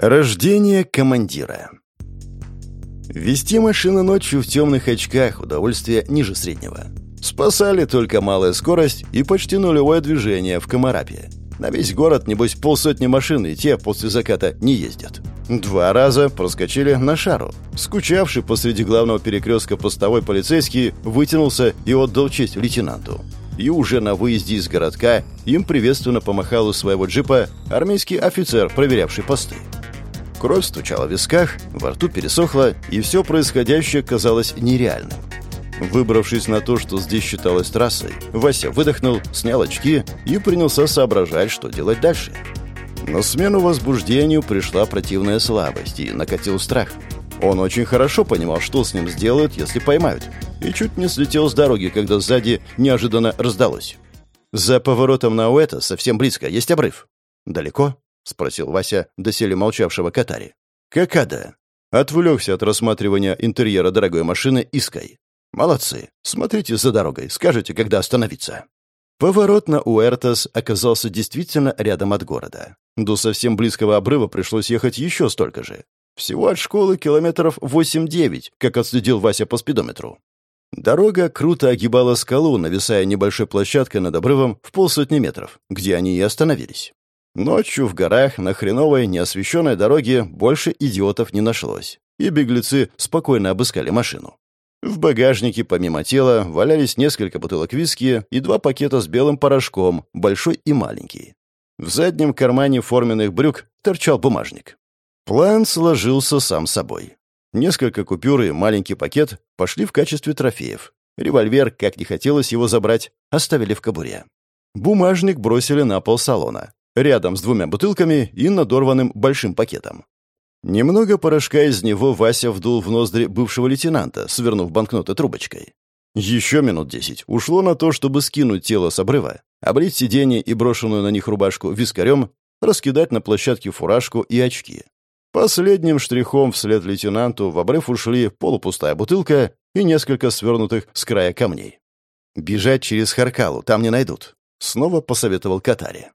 Рождение командира. Вести машину ночью в темных очках – удовольствие ниже среднего. Спасали только малая скорость и почти нулевое движение в Комарапе. На весь город, небось, полсотни машин, и те после заката не ездят. Два раза проскочили на шару. Скучавший посреди главного перекрестка постовой полицейский вытянулся и отдал честь лейтенанту. И уже на выезде из городка им приветственно помахал у своего джипа армейский офицер, проверявший посты. Кровь стучала в висках, во рту пересохло, и все происходящее казалось нереальным. Выбравшись на то, что здесь считалось трассой, Вася выдохнул, снял очки и принялся соображать, что делать дальше. На смену возбуждению пришла противная слабость и накатил страх. Он очень хорошо понимал, что с ним сделают, если поймают, и чуть не слетел с дороги, когда сзади неожиданно раздалось. За поворотом на Уэта совсем близко есть обрыв. Далеко? — спросил Вася, доселе молчавшего Катари. «Какада?» Отвлекся от рассматривания интерьера дорогой машины Иской. «Молодцы. Смотрите за дорогой. Скажете, когда остановиться». Поворот на Уэртас оказался действительно рядом от города. До совсем близкого обрыва пришлось ехать еще столько же. Всего от школы километров 8-9, как отследил Вася по спидометру. Дорога круто огибала скалу, нависая небольшой площадкой над обрывом в полсотни метров, где они и остановились. Ночью в горах на хреновой, неосвещенной дороге больше идиотов не нашлось, и беглецы спокойно обыскали машину. В багажнике, помимо тела, валялись несколько бутылок виски и два пакета с белым порошком, большой и маленький. В заднем кармане форменных брюк торчал бумажник. План сложился сам собой. Несколько купюр и маленький пакет пошли в качестве трофеев. Револьвер, как не хотелось его забрать, оставили в кобуре. Бумажник бросили на пол салона рядом с двумя бутылками и надорванным большим пакетом. Немного порошка из него Вася вдул в ноздри бывшего лейтенанта, свернув банкноты трубочкой. Еще минут десять ушло на то, чтобы скинуть тело с обрыва, облить сиденье и брошенную на них рубашку вискарем, раскидать на площадке фуражку и очки. Последним штрихом вслед лейтенанту в обрыв ушли полупустая бутылка и несколько свернутых с края камней. «Бежать через Харкалу, там не найдут», — снова посоветовал Катари.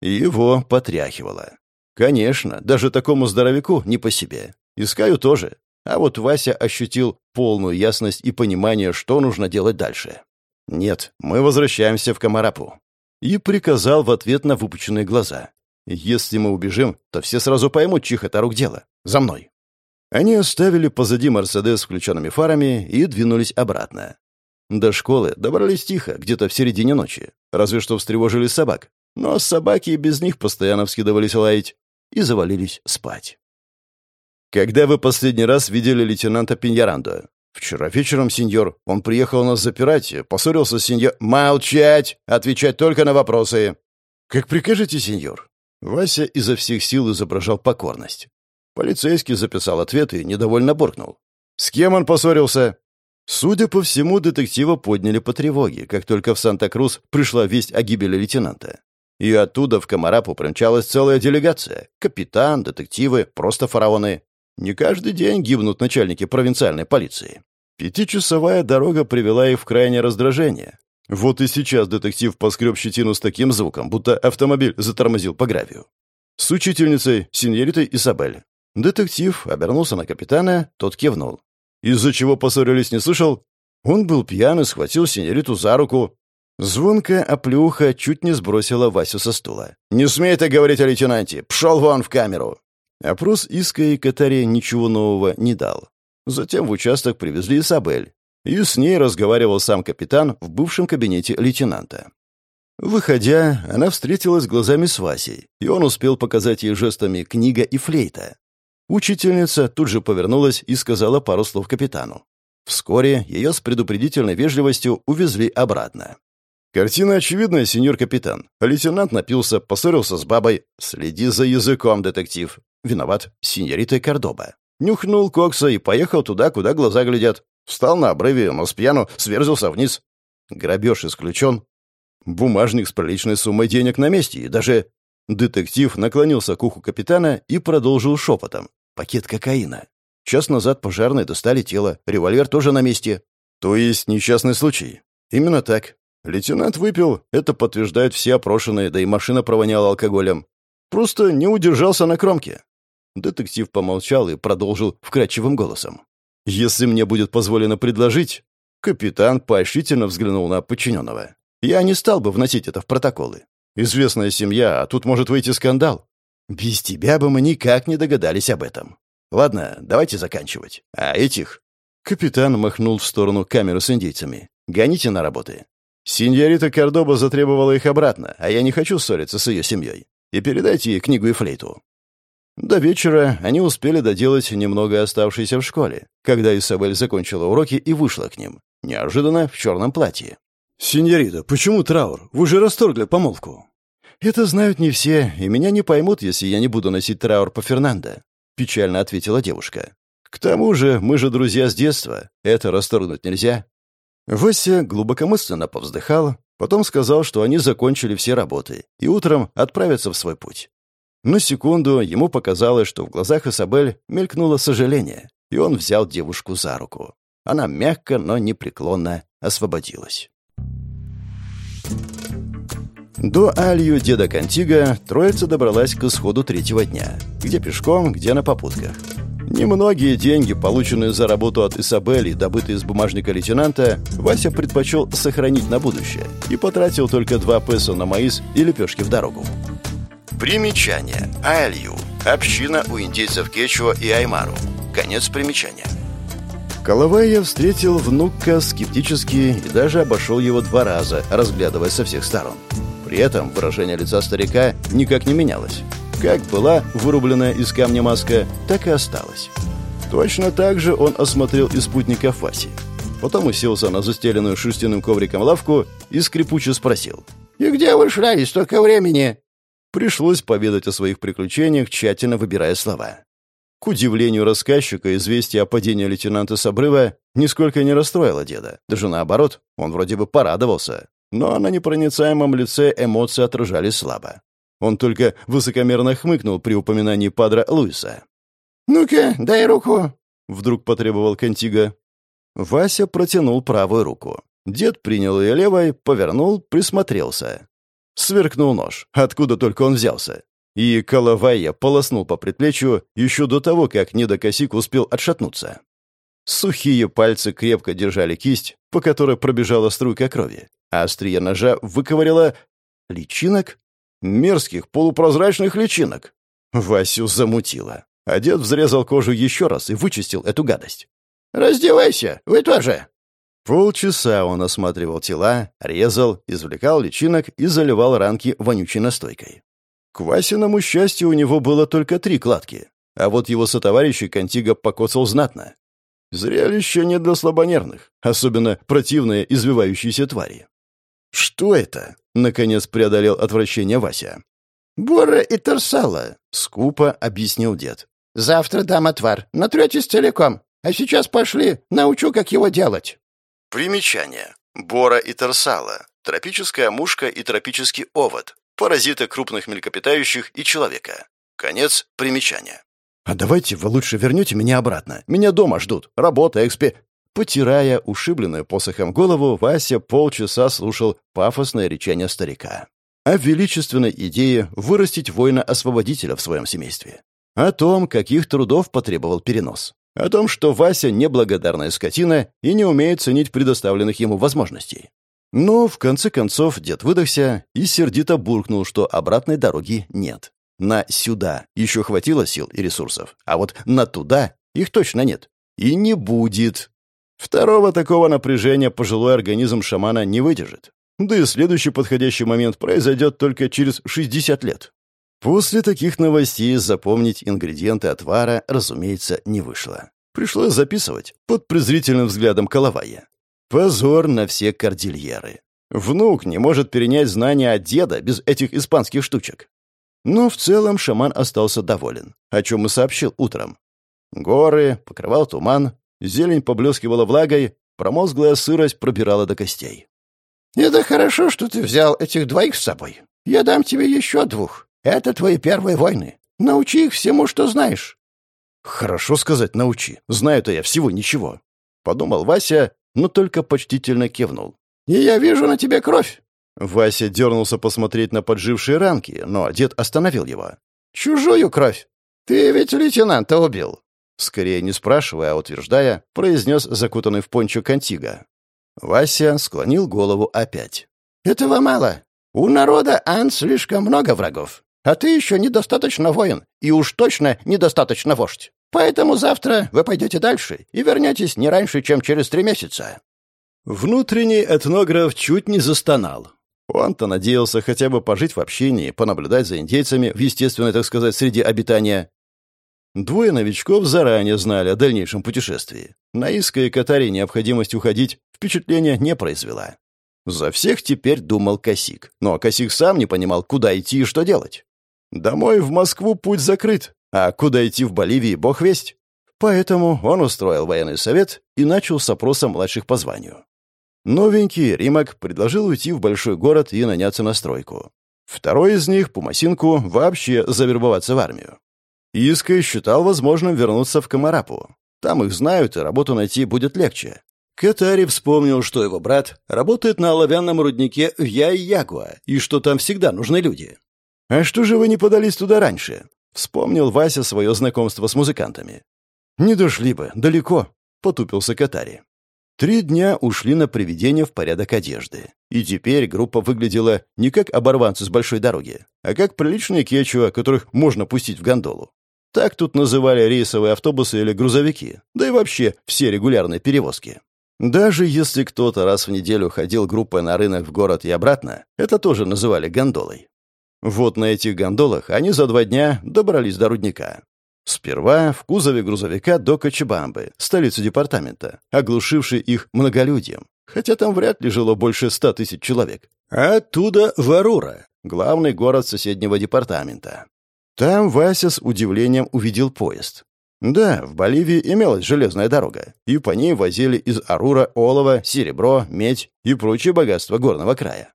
Его потряхивало. Конечно, даже такому здоровяку не по себе. Искаю тоже. А вот Вася ощутил полную ясность и понимание, что нужно делать дальше. «Нет, мы возвращаемся в Комарапу». И приказал в ответ на выпученные глаза. «Если мы убежим, то все сразу поймут, чих это рук дело. За мной». Они оставили позади Мерседес с включенными фарами и двинулись обратно. До школы добрались тихо, где-то в середине ночи. Разве что встревожили собак. Но собаки и без них постоянно вскидывались лаять и завалились спать. «Когда вы последний раз видели лейтенанта Пиньярандо?» «Вчера вечером, сеньор. Он приехал нас запирать, поссорился с сеньор...» «Молчать! Отвечать только на вопросы!» «Как прикажете, сеньор?» Вася изо всех сил изображал покорность. Полицейский записал ответ и недовольно буркнул. «С кем он поссорился?» Судя по всему, детектива подняли по тревоге, как только в Санта-Крус пришла весть о гибели лейтенанта. И оттуда в Комарапу примчалась целая делегация. Капитан, детективы, просто фараоны. Не каждый день гибнут начальники провинциальной полиции. Пятичасовая дорога привела их в крайнее раздражение. Вот и сейчас детектив поскреб щетину с таким звуком, будто автомобиль затормозил по гравию. С учительницей, сеньоритой Исабель. Детектив обернулся на капитана, тот кивнул. Из-за чего поссорились, не слышал? Он был пьян и схватил сеньориту за руку. Звонкая оплюха чуть не сбросила Васю со стула. «Не смей так говорить о лейтенанте! Пшел вон в камеру!» Опрос Иска и Катаре ничего нового не дал. Затем в участок привезли Исабель. И с ней разговаривал сам капитан в бывшем кабинете лейтенанта. Выходя, она встретилась глазами с Васей, и он успел показать ей жестами книга и флейта. Учительница тут же повернулась и сказала пару слов капитану. Вскоре ее с предупредительной вежливостью увезли обратно. Картина очевидная, сеньор капитан. Лейтенант напился, поссорился с бабой. Следи за языком, детектив. Виноват, сеньорита Кордоба. Нюхнул кокса и поехал туда, куда глаза глядят. Встал на обрыве, но с пьяну сверзился вниз. Грабеж исключен. Бумажник с приличной суммой денег на месте, и даже... Детектив наклонился к уху капитана и продолжил шепотом. Пакет кокаина. Час назад пожарные достали тело, револьвер тоже на месте. То есть несчастный случай. Именно так. Лейтенант выпил, это подтверждают все опрошенные, да и машина провоняла алкоголем. Просто не удержался на кромке. Детектив помолчал и продолжил вкрадчивым голосом. «Если мне будет позволено предложить...» Капитан поощрительно взглянул на подчиненного. «Я не стал бы вносить это в протоколы. Известная семья, а тут может выйти скандал. Без тебя бы мы никак не догадались об этом. Ладно, давайте заканчивать. А этих...» Капитан махнул в сторону камеры с индейцами. «Гоните на работы. Синьорита Кордоба затребовала их обратно, а я не хочу ссориться с ее семьей. И передайте ей книгу и флейту. До вечера они успели доделать немного оставшееся в школе, когда Исабель закончила уроки и вышла к ним, неожиданно в черном платье. «Синьорита, почему траур? Вы же расторгли помолвку». «Это знают не все, и меня не поймут, если я не буду носить траур по Фернандо», — печально ответила девушка. «К тому же мы же друзья с детства. Это расторгнуть нельзя». Вася глубокомысленно повздыхал, потом сказал, что они закончили все работы и утром отправятся в свой путь. На секунду ему показалось, что в глазах Исабель мелькнуло сожаление, и он взял девушку за руку. Она мягко, но непреклонно освободилась. До айлью деда Кантига троица добралась к исходу третьего дня. Где пешком, где на попутках. Немногие деньги, полученные за работу от Исабели, добытые из бумажника лейтенанта, Вася предпочел сохранить на будущее и потратил только два песо на маис и лепешки в дорогу. Примечание. Айлью. Община у индейцев Кечуа и Аймару. Конец примечания. Коловая встретил внука скептически и даже обошел его два раза, разглядывая со всех сторон. При этом выражение лица старика никак не менялось. Как была вырубленная из камня маска, так и осталась. Точно так же он осмотрел и спутников Васи. Потом уселся на застеленную шерстяным ковриком лавку и скрипуче спросил. «И где вы шляли столько времени?» Пришлось поведать о своих приключениях, тщательно выбирая слова. К удивлению рассказчика, известие о падении лейтенанта с обрыва нисколько не расстроило деда. Даже наоборот, он вроде бы порадовался. Но на непроницаемом лице эмоции отражались слабо. Он только высокомерно хмыкнул при упоминании падре Луиса. «Ну-ка, дай руку!» — вдруг потребовал Кантига. Вася протянул правую руку. Дед принял ее левой, повернул, присмотрелся. Сверкнул нож, откуда только он взялся. И Калавайя полоснул по предплечью еще до того, как недокосик успел отшатнуться. Сухие пальцы крепко держали кисть, по которой пробежала струйка крови, а острие ножа выковыряло личинок? Мерзких полупрозрачных личинок. Васю замутило. Дед взрезал кожу еще раз и вычистил эту гадость. «Раздевайся, вы тоже!» Полчаса он осматривал тела, резал, извлекал личинок и заливал ранки вонючей настойкой. К Васиному счастью, у него было только три кладки, а вот его сотоварищи Контиго покоцал знатно. Зрелище не для слабонервных, особенно противные извивающиеся твари. «Что это?» — наконец преодолел отвращение Вася. «Бора и торсала», — скупо объяснил дед. «Завтра дам отвар, натретесь целиком, а сейчас пошли, научу, как его делать». Примечание. Бора и торсала. Тропическая мушка и тропический овод. Паразиты крупных млекопитающих и человека. Конец примечания. «А давайте вы лучше вернете меня обратно. Меня дома ждут. Работа, экспе...» Потирая ушибленную посохом голову, Вася полчаса слушал пафосное речение старика. О величественной идее вырастить воина-освободителя в своем семействе. О том, каких трудов потребовал перенос. О том, что Вася неблагодарная скотина и не умеет ценить предоставленных ему возможностей. Но, в конце концов, дед выдохся и сердито буркнул, что обратной дороги нет. На «сюда» еще хватило сил и ресурсов, а вот на «туда» их точно нет. И не будет. Второго такого напряжения пожилой организм шамана не выдержит. Да и следующий подходящий момент произойдет только через 60 лет. После таких новостей запомнить ингредиенты отвара, разумеется, не вышло. Пришлось записывать под презрительным взглядом Калавая. Позор на все кордильеры. Внук не может перенять знания от деда без этих испанских штучек. Но в целом шаман остался доволен, о чем и сообщил утром. Горы, покрывал туман, зелень поблескивала влагой, промозглая сырость пробирала до костей. «Это хорошо, что ты взял этих двоих с собой. Я дам тебе еще двух. Это твои первые войны. Научи их всему, что знаешь». «Хорошо сказать, научи. Знаю-то я всего ничего», — подумал Вася, но только почтительно кивнул. «И я вижу на тебе кровь». Вася дернулся посмотреть на поджившие ранки, но дед остановил его. «Чужую кровь». «Ты ведь лейтенанта убил?» Скорее не спрашивая, а утверждая, произнес закутанный в пончо Кантига. Вася склонил голову опять. «Этого мало. У народа Ан слишком много врагов. А ты еще недостаточно воин, и уж точно недостаточно вождь. Поэтому завтра вы пойдете дальше и вернетесь не раньше, чем через три месяца». Внутренний этнограф чуть не застонал. Он-то надеялся хотя бы пожить в общении, понаблюдать за индейцами в естественной, так сказать, среде обитания. Двое новичков заранее знали о дальнейшем путешествии. На Иска и Катаре необходимость уходить впечатления не произвела. За всех теперь думал Косик, но Косик сам не понимал, куда идти и что делать. Домой в Москву путь закрыт, а куда идти в Боливии бог весть. Поэтому он устроил военный совет и начал с опроса младших по званию. Новенький Римак предложил уйти в большой город и наняться на стройку. Второй из них, Пумасинку, вообще завербоваться в армию. Иска считал возможным вернуться в Комарапу. Там их знают, и работу найти будет легче. Катари вспомнил, что его брат работает на оловянном руднике в Яй-Ягуа, и что там всегда нужны люди. «А что же вы не подались туда раньше?» — вспомнил Вася свое знакомство с музыкантами. «Не дошли бы, далеко», — потупился Катари. Три дня ушли на приведение в порядок одежды. И теперь группа выглядела не как оборванцы с большой дороги, а как приличные кечуа, которых можно пустить в гондолу. Так тут называли рейсовые автобусы или грузовики, да и вообще все регулярные перевозки. Даже если кто-то раз в неделю ходил группой на рынок в город и обратно, это тоже называли гондолой. Вот на этих гондолах они за два дня добрались до рудника. Сперва в кузове грузовика до Кочебамбы, столицы департамента, оглушившей их многолюдием, хотя там вряд ли жило больше ста тысяч человек. А оттуда в Арура, главный город соседнего департамента. Там Вася с удивлением увидел поезд. Да, в Боливии имелась железная дорога, и по ней возили из Арура олово, серебро, медь и прочие богатства горного края.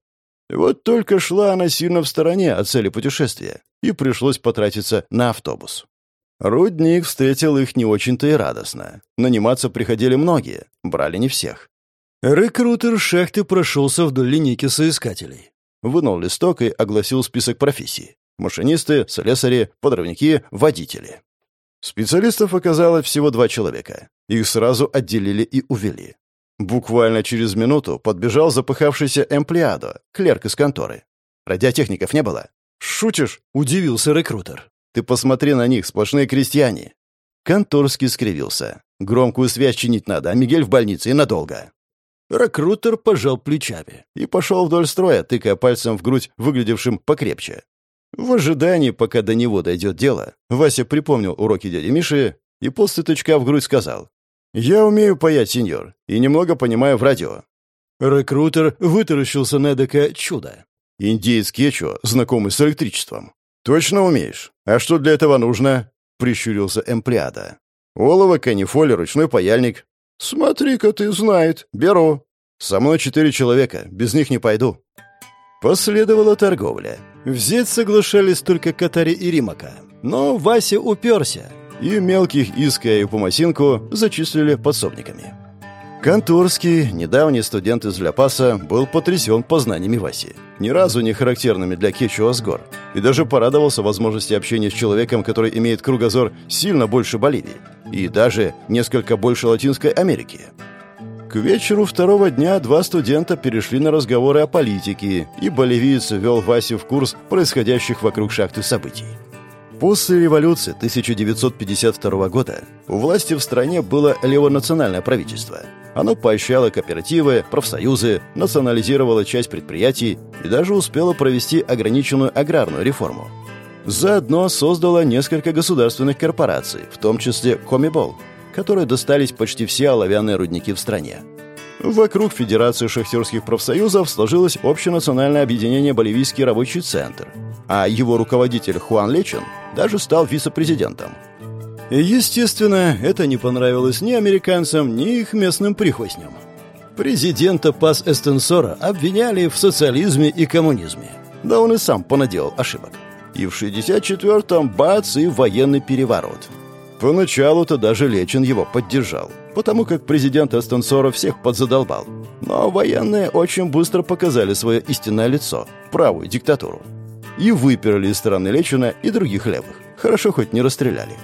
Вот только шла она сильно в стороне от цели путешествия, и пришлось потратиться на автобус. Рудник встретил их не очень-то и радостно. Наниматься приходили многие, брали не всех. Рекрутер шахты прошелся вдоль линейки соискателей. Вынул листок и огласил список профессий. Машинисты, слесари, подрывники, водители. Специалистов оказалось всего два человека. Их сразу отделили и увели. Буквально через минуту подбежал запыхавшийся Эмплиадо, клерк из конторы. «Радиотехников не было?» «Шутишь?» — удивился рекрутер. «Ты посмотри на них, сплошные крестьяне». Конторский скривился. «Громкую связь чинить надо, а Мигель в больнице и надолго». Рекрутер пожал плечами и пошел вдоль строя, тыкая пальцем в грудь выглядевшим покрепче. В ожидании, пока до него дойдет дело, Вася припомнил уроки дяди Миши и после тычка в грудь сказал. «Я умею паять, сеньор, и немного понимаю в радио». Рекрутер вытаращился на эдакое чудо. «Индеец Кечо, знакомый с электричеством». «Точно умеешь? А что для этого нужно?» — прищурился Эмплиада. «Олово, канифоль, ручной паяльник». «Смотри-ка ты, знает. Беру». «Со мной четыре человека. Без них не пойду». Последовала торговля. Взять соглашались только Катари и Римака. Но Вася уперся, и мелких Иска и Пумасинку зачислили подсобниками. Конторский, недавний студент из Ляпаса, был потрясен познаниями Васи, ни разу не характерными для Кечуа с гор, и даже порадовался возможности общения с человеком, который имеет кругозор сильно больше Боливии, и даже несколько больше Латинской Америки. К вечеру второго дня два студента перешли на разговоры о политике, и боливиец ввел Васю в курс происходящих вокруг шахты событий. После революции 1952 года у власти в стране было левонациональное правительство. Оно поощряло кооперативы, профсоюзы, национализировало часть предприятий и даже успело провести ограниченную аграрную реформу. Заодно создало несколько государственных корпораций, в том числе Комибол – которой достались почти все оловянные рудники в стране. Вокруг Федерации шахтерских профсоюзов сложилось общенациональное объединение «Боливийский рабочий центр», а его руководитель Хуан Лечин даже стал вице-президентом. Естественно, это не понравилось ни американцам, ни их местным прихвостням. Президента Пас Эстенсора обвиняли в социализме и коммунизме. Да он и сам понаделал ошибок. И в 64-м бац и военный переворот – Поначалу-то даже Лечин его поддержал, потому как президент Эстенсора всех подзадолбал. Но военные очень быстро показали свое истинное лицо, правую диктатуру. И выперли из страны Лечина и других левых. Хорошо хоть не расстреляли.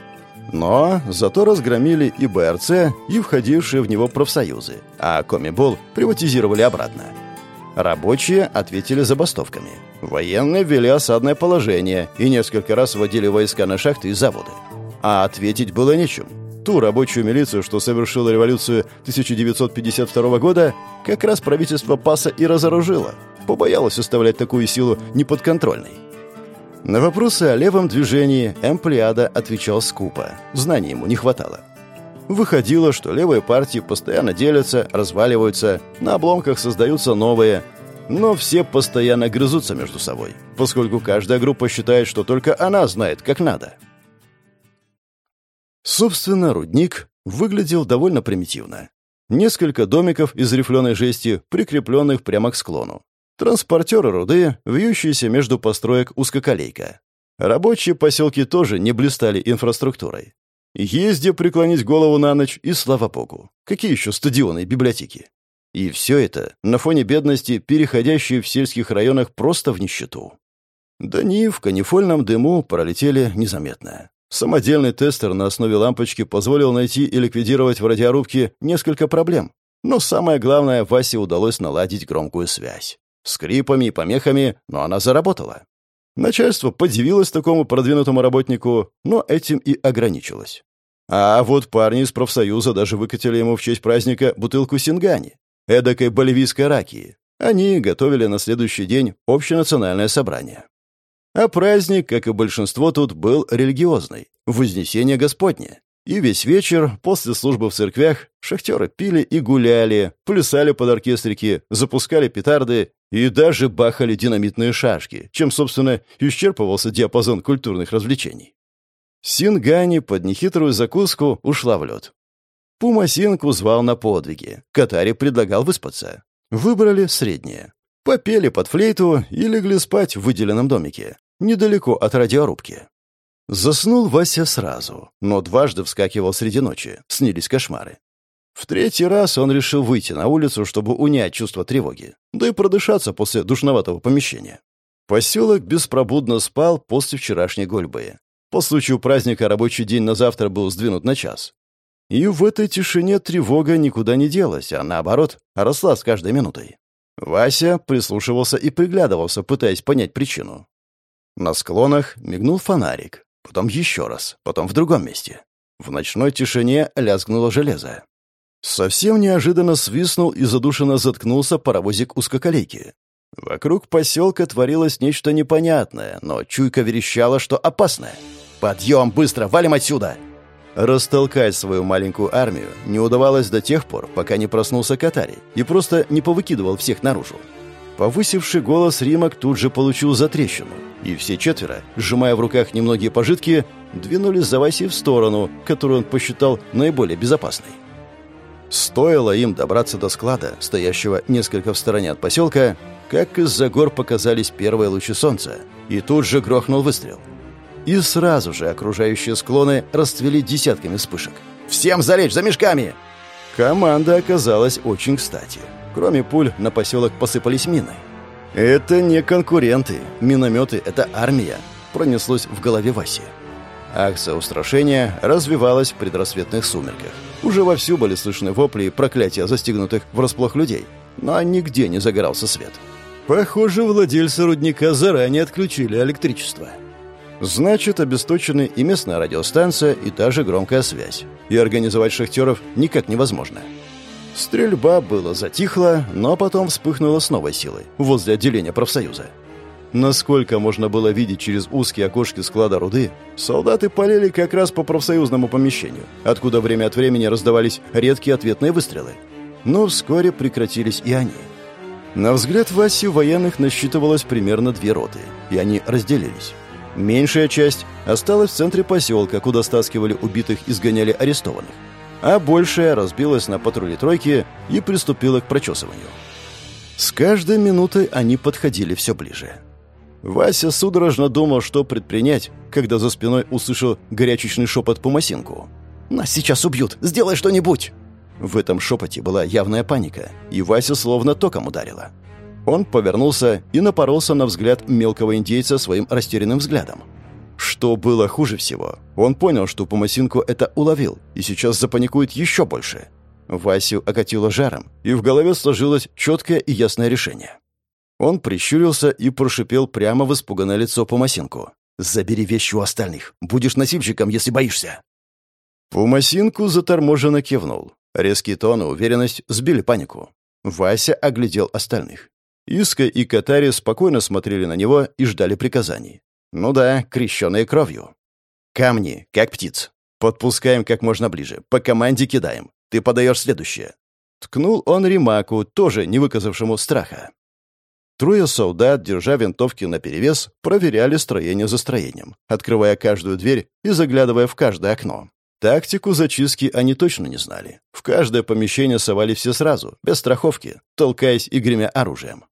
Но зато разгромили и БРЦ, и входившие в него профсоюзы, а Комибол приватизировали обратно. Рабочие ответили забастовками. Военные ввели осадное положение и несколько раз вводили войска на шахты и заводы. А ответить было нечем. Ту рабочую милицию, что совершила революцию 1952 года, как раз правительство ПАСа и разоружило. Побоялось оставлять такую силу неподконтрольной. На вопросы о левом движении Эмплиада отвечал скупо. Знаний ему не хватало. Выходило, что левые партии постоянно делятся, разваливаются, на обломках создаются новые, но все постоянно грызутся между собой, поскольку каждая группа считает, что только она знает, как надо. Собственно, рудник выглядел довольно примитивно. Несколько домиков из рифленой жести, прикрепленных прямо к склону. Транспортеры руды, вьющиеся между построек узкоколейка. Рабочие поселки тоже не блистали инфраструктурой. Езде преклонить голову на ночь, и слава богу. Какие еще стадионы и библиотеки? И все это на фоне бедности, переходящей в сельских районах просто в нищету. Дни в канифольном дыму пролетели незаметно. Самодельный тестер на основе лампочки позволил найти и ликвидировать в радиорубке несколько проблем. Но самое главное, Васе удалось наладить громкую связь. Скрипами и помехами, но она заработала. Начальство подивилось такому продвинутому работнику, но этим и ограничилось. А вот парни из профсоюза даже выкатили ему в честь праздника бутылку сингани, эдакой боливийской ракии. Они готовили на следующий день общенациональное собрание. А праздник, как и большинство тут, был религиозный — Вознесение Господне. И весь вечер, после службы в церквях, шахтеры пили и гуляли, плясали под оркестрики, запускали петарды и даже бахали динамитные шашки, чем, собственно, исчерпывался диапазон культурных развлечений. Сингани под нехитрую закуску ушла в лед. Пума Синку звал на подвиги. Катари предлагал выспаться. Выбрали среднее. Попели под флейту и легли спать в выделенном домике, недалеко от радиорубки. Заснул Вася сразу, но дважды вскакивал среди ночи, снились кошмары. В третий раз он решил выйти на улицу, чтобы унять чувство тревоги, да и продышаться после душноватого помещения. Поселок беспробудно спал после вчерашней гольбы. По случаю праздника рабочий день на завтра был сдвинут на час. И в этой тишине тревога никуда не делась, а наоборот, росла с каждой минутой. Вася прислушивался и приглядывался, пытаясь понять причину. На склонах мигнул фонарик, потом еще раз, потом в другом месте. В ночной тишине лязгнуло железо. Совсем неожиданно свистнул и задушенно заткнулся паровозик узкоколейки. Вокруг поселка творилось нечто непонятное, но чуйка верещала, что опасное. «Подъем, быстро, валим отсюда!» Растолкать свою маленькую армию не удавалось до тех пор, пока не проснулся Катари и просто не повыкидывал всех наружу. Повысивший голос Римок тут же получил затрещину, и все четверо, сжимая в руках немногие пожитки, двинулись за Васей в сторону, которую он посчитал наиболее безопасной. Стоило им добраться до склада, стоящего несколько в стороне от поселка, как из-за гор показались первые лучи солнца, и тут же грохнул выстрел. И сразу же окружающие склоны расцвели десятками вспышек. «Всем залечь за мешками!» Команда оказалась очень кстати. Кроме пуль, на поселок посыпались мины. «Это не конкуренты. Минометы — это армия», — пронеслось в голове Васи. Акция устрашения развивалась в предрассветных сумерках. Уже вовсю были слышны вопли и проклятия застигнутых врасплох людей, но нигде не загорался свет. Похоже, владельцы рудника заранее отключили электричество. Значит, обесточены и местная радиостанция, и та же громкая связь. И организовать шахтеров никак невозможно. Стрельба была затихла, но потом вспыхнула с новой силой возле отделения профсоюза. Насколько можно было видеть через узкие окошки склада руды, солдаты полили как раз по профсоюзному помещению, откуда время от времени раздавались редкие ответные выстрелы. Но вскоре прекратились и они. На взгляд Васи военных насчитывалось примерно две роты, и они разделились. Меньшая часть осталась в центре поселка, куда стаскивали убитых и сгоняли арестованных, а большая разбилась на патрули тройки и приступила к прочесыванию. С каждой минутой они подходили все ближе. Вася судорожно думал, что предпринять, когда за спиной услышал горячечный шепот по масинку. «Нас сейчас убьют! Сделай что-нибудь!» В этом шепоте была явная паника, и Вася словно током ударила. Он повернулся и напоролся на взгляд мелкого индейца своим растерянным взглядом. Что было хуже всего? Он понял, что Помасинку это уловил, и сейчас запаникует еще больше. Васю окатило жаром, и в голове сложилось четкое и ясное решение. Он прищурился и прошипел прямо в испуганное лицо Помасинку. «Забери вещи у остальных. Будешь носильщиком, если боишься». Помасинку заторможенно кивнул. Резкий тон и уверенность сбили панику. Вася оглядел остальных. Иска и Катари спокойно смотрели на него и ждали приказаний. Ну да, крещенные кровью. «Камни, как птиц. Подпускаем как можно ближе. По команде кидаем. Ты подаешь следующее». Ткнул он Римаку, тоже не выказавшему страха. Трое солдат, держа винтовки наперевес, проверяли строение за строением, открывая каждую дверь и заглядывая в каждое окно. Тактику зачистки они точно не знали. В каждое помещение совали все сразу, без страховки, толкаясь и гремя оружием.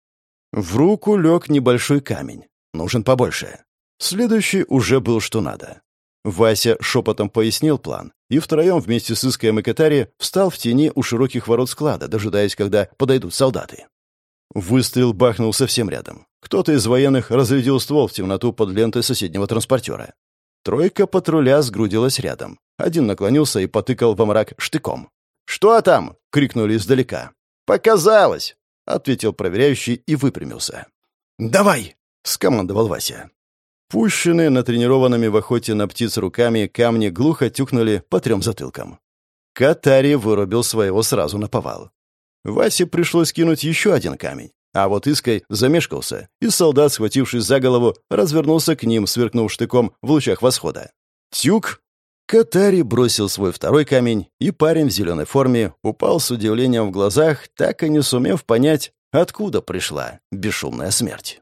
В руку лег небольшой камень. Нужен побольше. Следующий уже был что надо. Вася шепотом пояснил план, и втроем вместе с Искаем и Катари встал в тени у широких ворот склада, дожидаясь, когда подойдут солдаты. Выстрел бахнул совсем рядом. Кто-то из военных разрядил ствол в темноту под лентой соседнего транспортера. Тройка патруля сгрудилась рядом. Один наклонился и потыкал во мрак штыком. «Что там?» — крикнули издалека. «Показалось!» — ответил проверяющий и выпрямился. «Давай!» — скомандовал Вася. Пущенные натренированными в охоте на птиц руками камни глухо тюкнули по трем затылкам. Катари вырубил своего сразу на повал. Васе пришлось кинуть еще один камень. А вот Иской замешкался, и солдат, схватившись за голову, развернулся к ним, сверкнув штыком в лучах восхода. «Тюк!» Катари бросил свой второй камень, и парень в зеленой форме упал с удивлением в глазах, так и не сумев понять, откуда пришла бесшумная смерть.